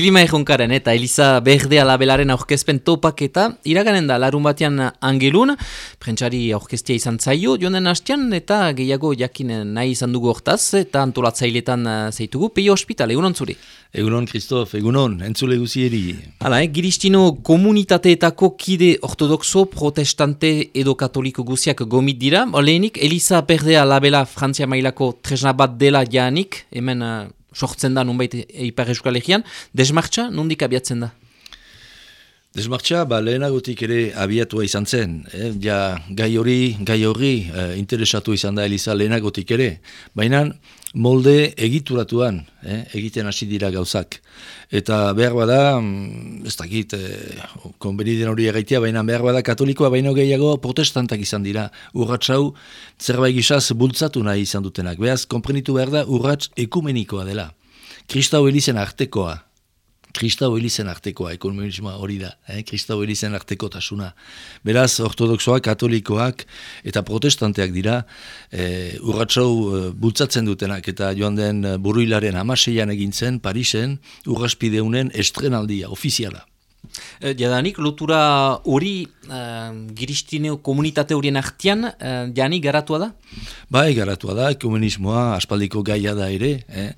Klima erronkaren eta Eliza Berdea labelaren aurkezpen topaketa, iraganen da larun batean angelun, prentsari aurkeztia izan zaio, joan den hastian eta gehiago jakin nahi izan dugu hortaz, eta antolatzailetan eh, zeitugu, peio hospital, egunon zuri. Egunon, Kristof, egunon, entzule guzieri. Hala, eh, giristino komunitateetako kide ortodoxo, protestante edo katoliko guziak gomit dira, lehenik Eliza Berdea labela Frantzia mailako tresna bat dela janik, hemen uh, sortzen da nunbait Ipar Euskal Egean, desmartza nundik abiatzen da? Desmartza, ba, lehenagotik ere abiatua izan zen. Eh? Ja, gai hori, gai hori eh, interesatu izan da Eliza lehenagotik ere. Baina molde egituratuan eh? egiten hasi dira gauzak. Eta behar bada, mm, ez dakit, eh, konbeniden hori egaitea, baina behar bada katolikoa baino gehiago protestantak izan dira. Urratxau zerbait gizaz bultzatu nahi izan dutenak. Beaz, komprenitu behar da urratx ekumenikoa dela. Kristau Elizen artekoa, kristau helizen artekoa, ekonomismoa hori da, eh? kristau helizen arteko tasuna. Beraz, ortodoxoak, katolikoak eta protestanteak dira, eh, urratxau eh, bultzatzen dutenak, eta joan den eh, buruilaren amaseian egintzen, Parisen, urraspideunen estrenaldia, ofiziala. Eh, jadanik, lotura hori uh, giristineo komunitate horien artian, uh, jani garatua da? Bai, garatua da, komunismoa aspaldiko gaia da ere. Eh?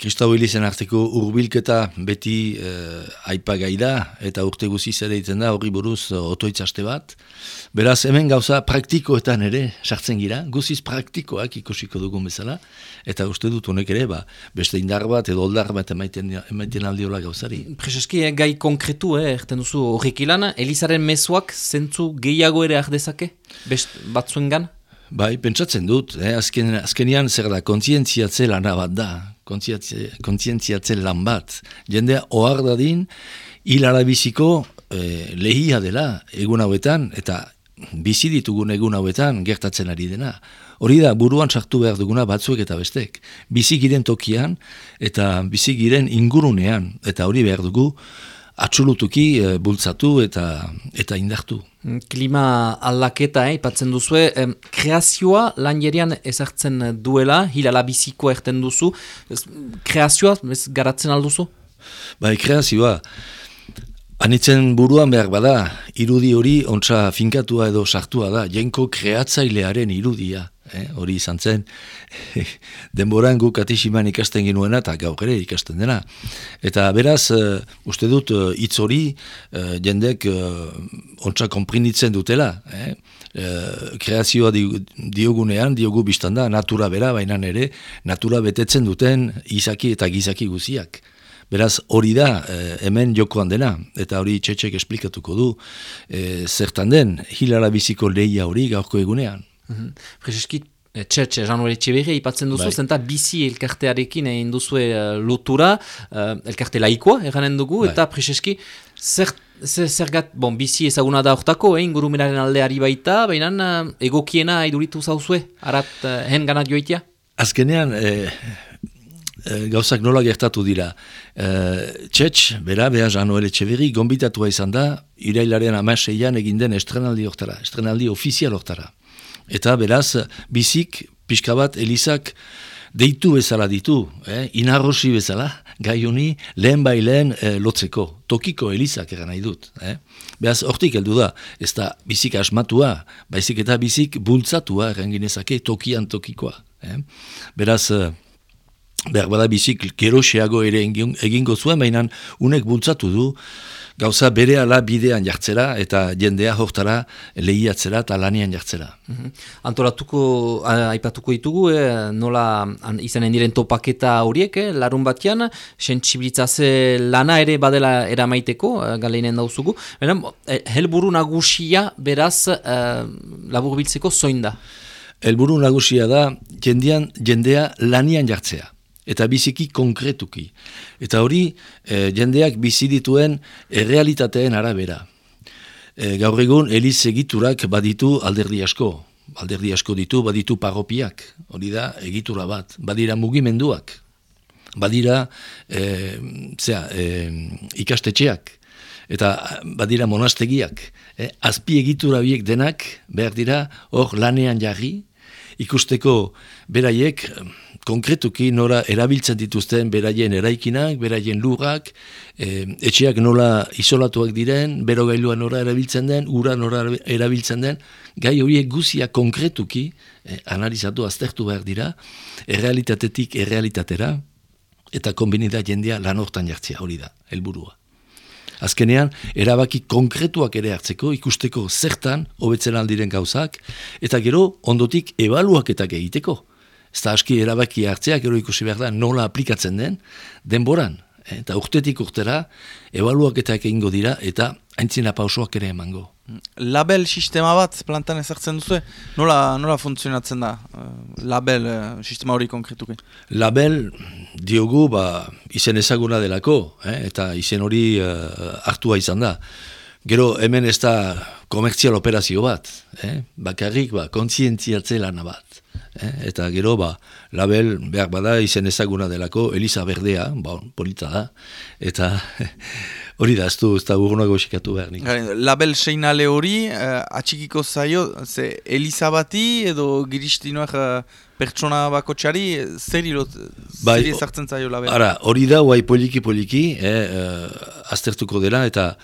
Kristau hilizen arteko urbilketa beti uh, aipa gai da, eta urte guziz ere ditzen da, hori buruz otoitzaste bat. Beraz, hemen gauza praktikoetan ere sartzen gira, guziz praktikoak ikusiko dugun bezala, eta uste dut honek ere, ba, beste indar bat edo oldar bat emaiten, emaiten aldiola gauzari. Prezeski, eh, gai konkretu, eh, erten duzu horrek ilana, Elizaren mezuak zentzu gehiago ere ahdezake, best batzuen gan? Bai, pentsatzen dut, eh, azken, azkenian zer da, kontzientziatze lan bat da, kontzientziatze lan bat, jendea ohar dadin, hilara biziko eh, lehia dela egun hauetan, eta bizi ditugun egun hauetan gertatzen ari dena. Hori da, buruan sartu behar duguna batzuek eta bestek. Bizigiren tokian eta bizigiren ingurunean. Eta hori behar dugu atxulutuki e, bultzatu eta eta indartu. Klima aldaketa, eh, ipatzen duzue, eh, kreazioa lan jerian ezartzen duela, hilala bizikoa erten duzu. Kreazioa, ez garatzen alduzu? Bai, kreazioa. Anitzen buruan behar bada, irudi hori ontsa finkatua edo sartua da, jenko kreatzailearen irudia eh, hori izan zen, denboran guk atisiman ikasten ginuena eta gaur ere ikasten dena. Eta beraz, uh, uste dut, uh, hitz hori uh, jendek uh, ontsa konprinitzen dutela. Eh? Uh, kreazioa diogunean, diogu biztan da, natura bera, baina ere, natura betetzen duten izaki eta gizaki guziak. Beraz, hori da, hemen jokoan dena, eta hori txetxek esplikatuko du, zertan den, hilara biziko lehia hori gaurko egunean. Mm -hmm. Txetxe, Januari Txeberri, ipatzen duzu, bai. zenta bizi elkartearekin egin duzue uh, lotura, uh, elkarte laikoa, eranen dugu, bai. eta Prezeski, zer, zer, zer gat, bon, bizi ezaguna da ortako, eh, ingurumenaren aldeari baita, baina uh, egokiena iduritu zauzue, arat, uh, hen ganat joitia? Azkenean, eh, gauzak nola gertatu dira. E, Txetx, bera, beha Januari Txeberri, gombitatua izan da, irailaren amaseian egin den estrenaldi hortara, estrenaldi ofizial hortara. Eta beraz, bizik, pixka bat, elizak deitu bezala ditu, eh? inarrosi bezala, gai honi lehen bai lehen eh, lotzeko, tokiko elizak eran nahi dut. Eh? Beraz, hortik heldu da, ez da bizik asmatua, baizik eta bizik bultzatua eranginezake tokian tokikoa. Eh? Beraz, eh, behar bada bizik geroxeago ere egingo zuen, baina unek bultzatu du, gauza bere ala bidean jartzera eta jendea hortara lehiatzera eta lanian jartzera. Mm -hmm. Antolatuko, aipatuko ditugu, eh, nola an, izanen diren topaketa horiek, eh, larun batean, sentsibilitzaze lana ere badela eramaiteko, eh, galeinen dauzugu. Beren, eh, helburu nagusia beraz eh, labur biltzeko zoin da? Helburu nagusia da jendean, jendea lanian jartzea eta biziki konkretuki. Eta hori e, jendeak bizi dituen errealitateen arabera. E, gaur egun eliz egiturak baditu alderdi asko. Alderdi asko ditu baditu paropiak. Hori da egitura bat. Badira mugimenduak. Badira e, zera, e, ikastetxeak. Eta badira monastegiak. E, azpi egitura biek denak behar dira hor lanean jarri ikusteko beraiek konkretuki nora erabiltzen dituzten beraien eraikinak, beraien lurrak, e, etxeak nola isolatuak diren, bero gailua nora erabiltzen den, ura nora erabiltzen den, gai horiek guzia konkretuki e, analizatu aztertu behar dira, errealitatetik errealitatera, eta kombinida jendea lan hortan jartzea hori da, helburua. Azkenean, erabaki konkretuak ere hartzeko, ikusteko zertan, hobetzen aldiren gauzak, eta gero, ondotik, ebaluaketak egiteko. Ez da aski erabaki hartzea, gero ikusi behar da, nola aplikatzen den, denboran. Eta urtetik urtera, ebaluaketak egingo dira, eta aintzina pausoak ere emango. Label sistema bat plantan ezartzen duzu, nola, nola funtzionatzen da uh, label uh, sistema hori konkretuki? Label diogu ba, izen ezaguna delako, eh? eta izen hori uh, hartua izan da. Gero hemen ez da komertzial operazio bat, eh? bakarrik ba, kontzientziatze lana bat. Eh? Eta gero ba, label behar bada izen ezaguna delako, Elisa Berdea, ba, polita da, eta Hori da, ez du, ez da urgunak goxikatu behar nik. Label seinale hori, uh, atxikiko zaio, ze Elizabati edo giristinoak uh, pertsona bako txari, zer irot, bai, zer ezartzen zaio label? Ara, hori da, guai poliki-poliki, eh, uh, aztertuko dela, eta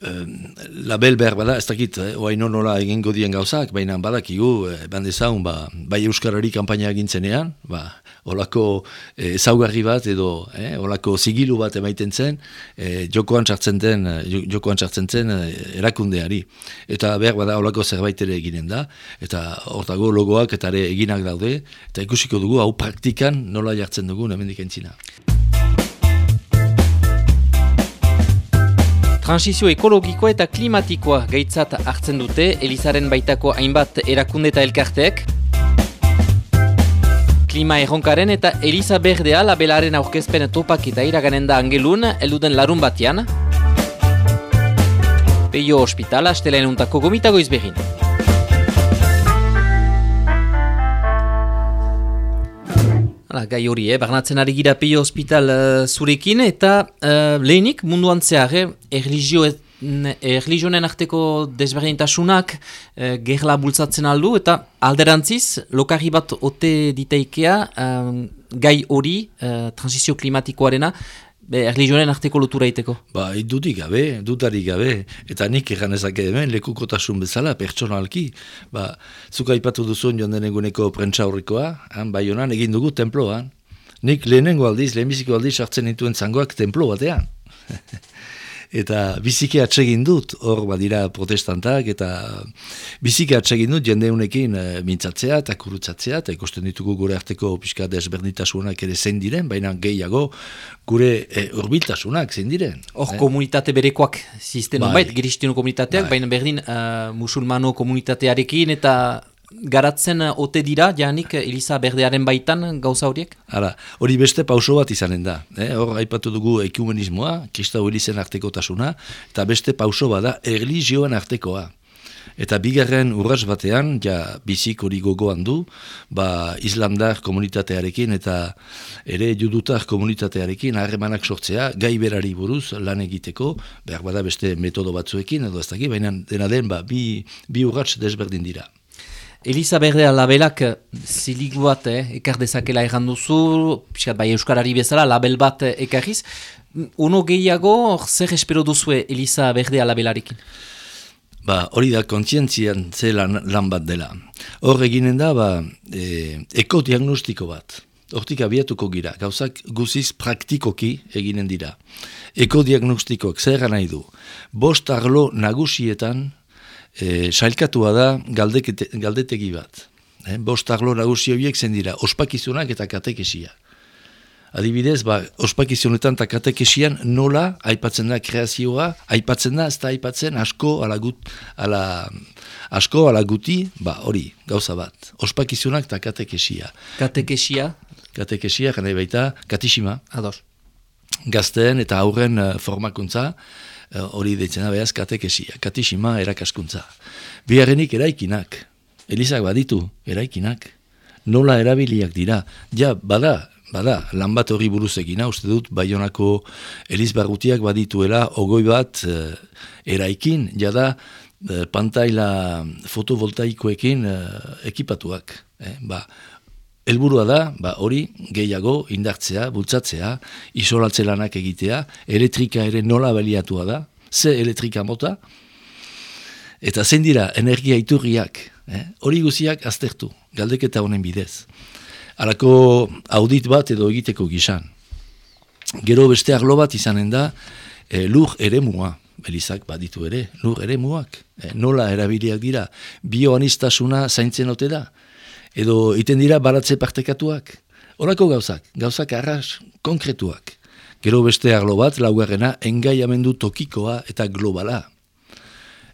label behar bada, ez dakit, eh, oa nola egingo dien gauzak, baina badakigu, eh, bandezaun, ba, bai Euskarari kampaina egintzenean, ba, olako eh, ezaugarri bat edo eh, olako zigilu bat emaiten zen, eh, jokoan txartzen den, eh, jokoan txartzen zen eh, erakundeari. Eta behar bada olako zerbait ere eginen da, eta hortago logoak eta ere eginak daude, eta ikusiko dugu, hau praktikan nola jartzen dugu, hemendik entzina. Transizio ekologikoa eta klimatikoa gaitzat hartzen dute Elizaren baitako hainbat erakunde eta elkarteek. Klima erronkaren eta Eliza Berdea labelaren aurkezpen topak eta iraganen da angelun, eluden larun batian. Peio Hospital, astelaen untako gomitago izbegin. Hala, gai hori, eh? barnatzen ari gira peio hospital uh, zurekin, eta uh, lehenik munduan zehar, eh? erligionen arteko desberdintasunak uh, gerla bultzatzen aldu, eta alderantziz, lokarri bat ote ditaikea, gai hori, uh, transizio klimatikoarena, Be, erlijionen arteko lotura iteko? Ba, dudik gabe, dutarik gabe, eta nik egan ezak hemen lekukotasun bezala, pertsonalki. Ba, zuka ipatu duzun joan prentsa horrikoa, han, bai honan, egin dugu temploan. Nik lehenengo aldiz, lehenbiziko aldiz hartzen dituen zangoak templo batean. eta biziki atsegin dut, hor badira protestantak, eta biziki atsegin dut jendeunekin e, mintzatzea eta kurutzatzea, eta ikusten ditugu gure arteko pixka desberdintasunak ere zein diren, baina gehiago gure e, urbiltasunak zein diren. Hor eh? komunitate berekoak zisten, bai. bait, giristino komunitateak, bai. baina berdin uh, musulmano komunitatearekin, eta garatzen eh, ote dira, janik eh, Elisa Berdearen baitan gauza horiek? Hala, hori beste pauso bat izanen da. Eh? Hor, haipatu dugu ekumenismoa, Kristau Elizen arteko tasuna, eta beste pauso bat da erlijioen artekoa. Eta bigarren urras batean, ja bizik hori gogoan du, ba islamdar komunitatearekin eta ere judutar komunitatearekin harremanak sortzea, gai berari buruz lan egiteko, behar bada beste metodo batzuekin, edo ez dakit, baina dena den, ba, bi, bi urratz desberdin dira. Elisa Berdea labelak eh, ziligu bat eh, ekar dezakela erran duzu, piskat bai Euskarari bezala, label bat eh, ekarriz. Uno gehiago, zer espero duzue Elisa Berdea labelarekin? Ba, hori da kontzientzian ze lan, lan bat dela. Hor eginen da, ba, e, ekodiagnostiko bat. Hortik abiatuko gira, gauzak guziz praktikoki eginen dira. Ekodiagnostikoak zer nahi du. Bost arlo nagusietan e, sailkatua da galdekete, galdetegi bat. E, bost arlo nagusi horiek zen dira, ospakizunak eta katekesia. Adibidez, ba, ospakizunetan eta katekesian nola aipatzen da kreazioa, aipatzen da, ez da aipatzen asko ala, gut, ala, asko ala guti, ba, hori, gauza bat. Ospakizunak eta katekesia. Katekesia? Katekesia, jane baita, katishima. Ados. Gazteen eta aurren uh, formakuntza, Eh, hori deitzen da behaz katekesia, katixima erakaskuntza. Biharrenik eraikinak, Elizak baditu eraikinak, nola erabiliak dira, ja, bada, bada, lan bat hori buruz egina, uste dut, baionako Eliz barrutiak badituela, ogoi bat e, eraikin, ja da, e, pantaila fotovoltaikoekin e, ekipatuak. Eh? Ba, Elburua da, ba, hori gehiago indartzea, bultzatzea, isolatze lanak egitea, elektrika ere nola baliatua da, ze elektrika mota, eta zen dira energia iturriak, eh? hori guziak aztertu, galdeketa honen bidez. Halako audit bat edo egiteko gizan. Gero beste arlo bat izanen da, e, lur ere mua, belizak baditu ere, lur ere muak, eh? nola erabiliak dira, bioanistasuna zaintzen ote da, edo iten dira baratze partekatuak. Horako gauzak, gauzak arras konkretuak. Gero beste arlo bat, laugarrena, engaiamendu tokikoa eta globala.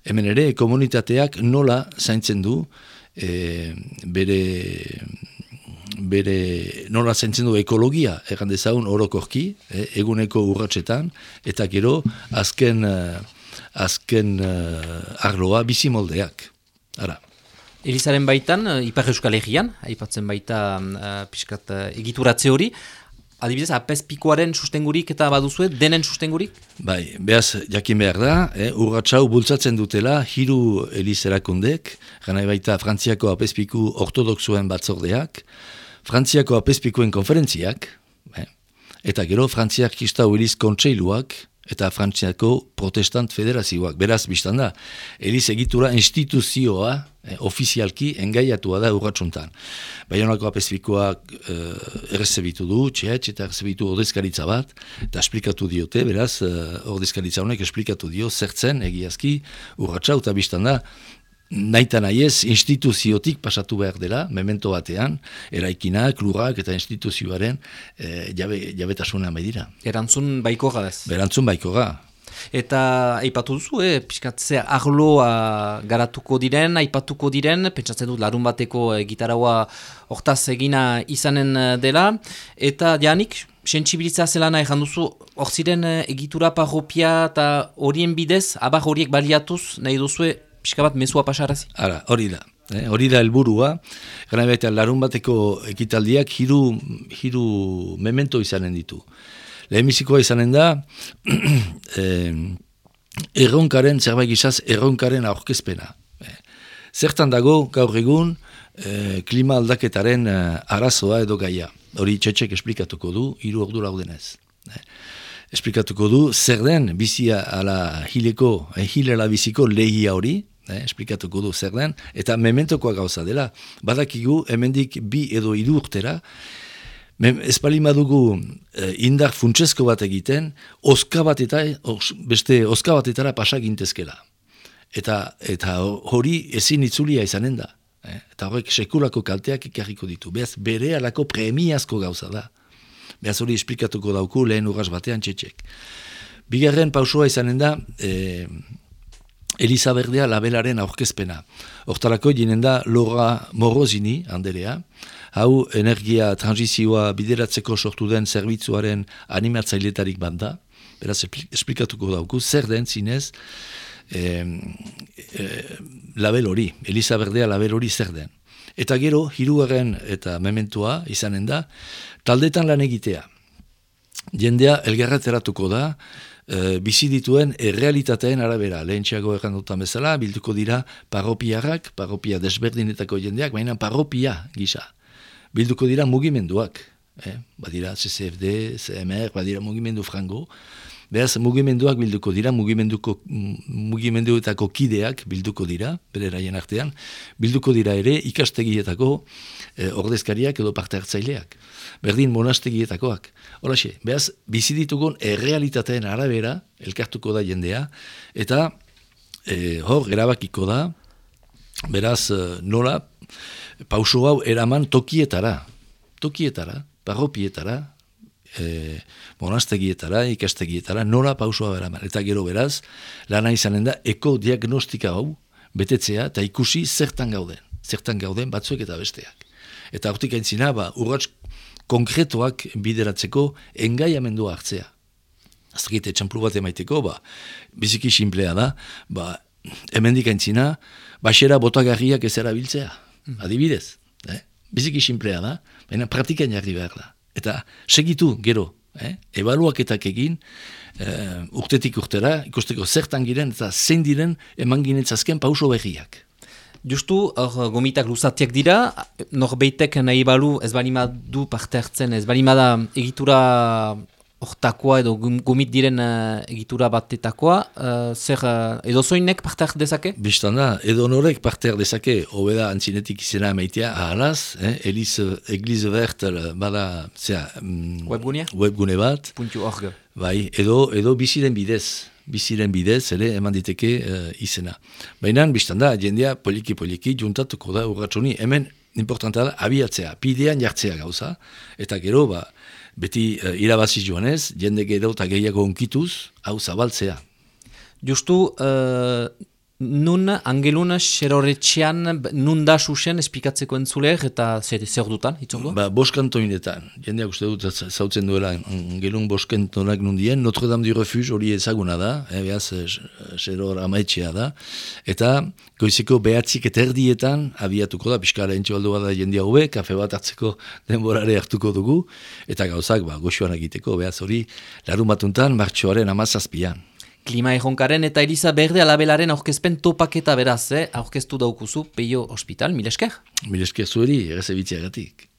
Hemen ere, komunitateak nola zaintzen du, e, bere, bere, nola zaintzen du ekologia, egan dezagun orokorki, e, eguneko urratsetan, eta gero, azken, uh, azken arloa bizimoldeak. Ara. Elizaren baitan, uh, Ipar Euskal Herrian, aipatzen baita uh, pixkat uh, egituratze hori, adibidez, apespikoaren sustengurik eta baduzue, denen sustengurik? Bai, behaz, jakin behar da, eh, urratxau bultzatzen dutela, hiru elizerakundek, gana baita Frantziako apespiku ortodoxuen batzordeak, Frantziako apespikuen konferentziak, eh, eta gero Frantziak kistau eliz kontseiluak, eta Frantziako protestant federazioak. Beraz, biztan da, Eliz egitura instituzioa eh, ofizialki engaiatua da urratxuntan. Baionako apesifikoak eh, errezebitu du, txetx, eta errezebitu ordezkaritza bat, eta esplikatu diote, beraz, eh, ordezkaritza honek esplikatu dio, zertzen egiazki urratxa, eta biztan da, Naita nahiez, instituziotik pasatu behar dela, memento batean, eraikinak, lurrak eta instituzioaren e, jabe, jabetasuna medira. Erantzun baiko gadez. Erantzun baiko ga. Eta aipatu duzu, eh, pixkatzea arloa garatuko diren, aipatuko diren, pentsatzen dut larun bateko e, gitaraua hortaz egina izanen eh, dela, eta janik, sentsibilitza zelana egin duzu, hor ziren egitura parropia eta horien bidez, abar horiek baliatuz, nahi duzu, pixka bat mezua pasarazi. Ara, hori da. Eh, hori da helburua. Gara baita larun bateko ekitaldiak hiru, hiru memento izanen ditu. Lehenbizikoa izanen da, eh, erronkaren, zerbait gizaz, erronkaren aurkezpena. Eh, zertan dago, gaur egun, eh, klima aldaketaren eh, arazoa edo gaia. Hori txetxek esplikatuko du, hiru ordu laudenez. Eh, esplikatuko du, zer den bizia ala hileko, eh, hilela biziko lehia hori, eh, esplikatuko du zer den, eta mementokoa gauza dela. Badakigu, hemendik bi edo hiru urtera, ez bali madugu eh, indar funtsesko bat egiten, oska bat eta, beste oska bat etara pasagintezkela. Eta, eta hori ezin itzulia izanen da. Eh? Eta horrek sekulako kalteak ikarriko ditu. Beaz, bere alako premiazko gauza da. Beaz hori esplikatuko dauku lehen urras batean txetxek. Bigarren pausua izanen da, eh, Elizaberdea labelaren aurkezpena. Hortarako jinen da Lora Morozini, handelea, hau energia transizioa bideratzeko sortu den zerbitzuaren animatzailetarik banda, beraz esplikatuko dauku, zer den zinez, e, e, label hori, Elizaberdea label hori zer den. Eta gero, hiruaren eta mementua izanen da, taldetan lan egitea. Jendea elgarrateratuko da, e, bizi dituen errealitateen arabera. Lehentxeago erran dutan bezala, bilduko dira parropiarrak, parropia desberdinetako jendeak, baina parropia gisa. Bilduko dira mugimenduak. Eh? Badira CCFD, CMR, badira mugimendu frango. Beraz, mugimenduak bilduko dira, mugimenduko, mugimenduetako kideak bilduko dira, bere raien artean, bilduko dira ere ikastegietako eh, ordezkariak edo parte hartzaileak. Berdin monastegietakoak. Horaxe, behaz, biziditugun errealitateen arabera, elkartuko da jendea, eta e, hor, erabakiko da, beraz, eh, nola, pauso hau eraman tokietara, tokietara, parropietara, e, monastegietara, ikastegietara, nola pausua eraman. Eta gero beraz, lana izanen da, eko diagnostika hau, betetzea, eta ikusi zertan gauden, zertan gauden batzuek eta besteak. Eta hortik aintzina, ba, urratz konkretuak bideratzeko engaiamendua hartzea. Aztakite txamplu bat emaiteko, ba, biziki simplea da, ba, hemendik aintzina, baxera botagarriak ez erabiltzea, hmm. adibidez. Eh? Biziki simplea da, baina praktikan jarri behar da. Eta segitu, gero, eh? ebaluaketak egin, uh, urtetik urtera, ikusteko zertan giren eta zein diren eman ginetzazken pauso berriak. Justu, hor gomitak luzatiak dira, norbeitek nahi balu ez balima du parte hartzen, ez balima da egitura hortakoa edo gomit diren uh, egitura batetakoa, uh, zer uh, edo zoinek parte hartu dezake? Bistan da, edo norek parte hartu dezake, hobeda antzinetik izena emaitea, ahalaz, eh, Eliz, Egliz Bert, bada, zera, mm, webgunea? webgune bat. Puntu org. Bai, edo, edo biziren bidez biziren bidez, ere, eman diteke uh, izena. Baina, biztan da, jendea poliki-poliki juntatuko da urratxoni, hemen, importanta da, abiatzea, pidean jartzea gauza, eta gero, ba, beti uh, irabazi joanez, jende gero eta gehiago onkituz, hau zabaltzea. Justu, uh, Nun, angelun, xeroretxean, nun da susen espikatzeko entzuleak eta zer, zer dutan, hitzordu? Ba, boskantoinetan, jendeak uste dut zautzen duela, angelun boskantonak nundien, Notre Dame du Refus hori ezaguna da, eh, behaz, xeror amaetxea da, eta goizeko behatzik eta erdietan abiatuko da, piskara entxo aldo da jendea hobe, kafe bat hartzeko denborare hartuko dugu, eta gauzak, ba, goxuan egiteko, behaz hori, larun batuntan, martxoaren amazazpian. Klima erronkaren eta Elisa Berde alabelaren aurkezpen topaketa beraz, eh? aurkeztu daukuzu Peio Hospital, milesker? Milesker zueri, errezebitziagatik.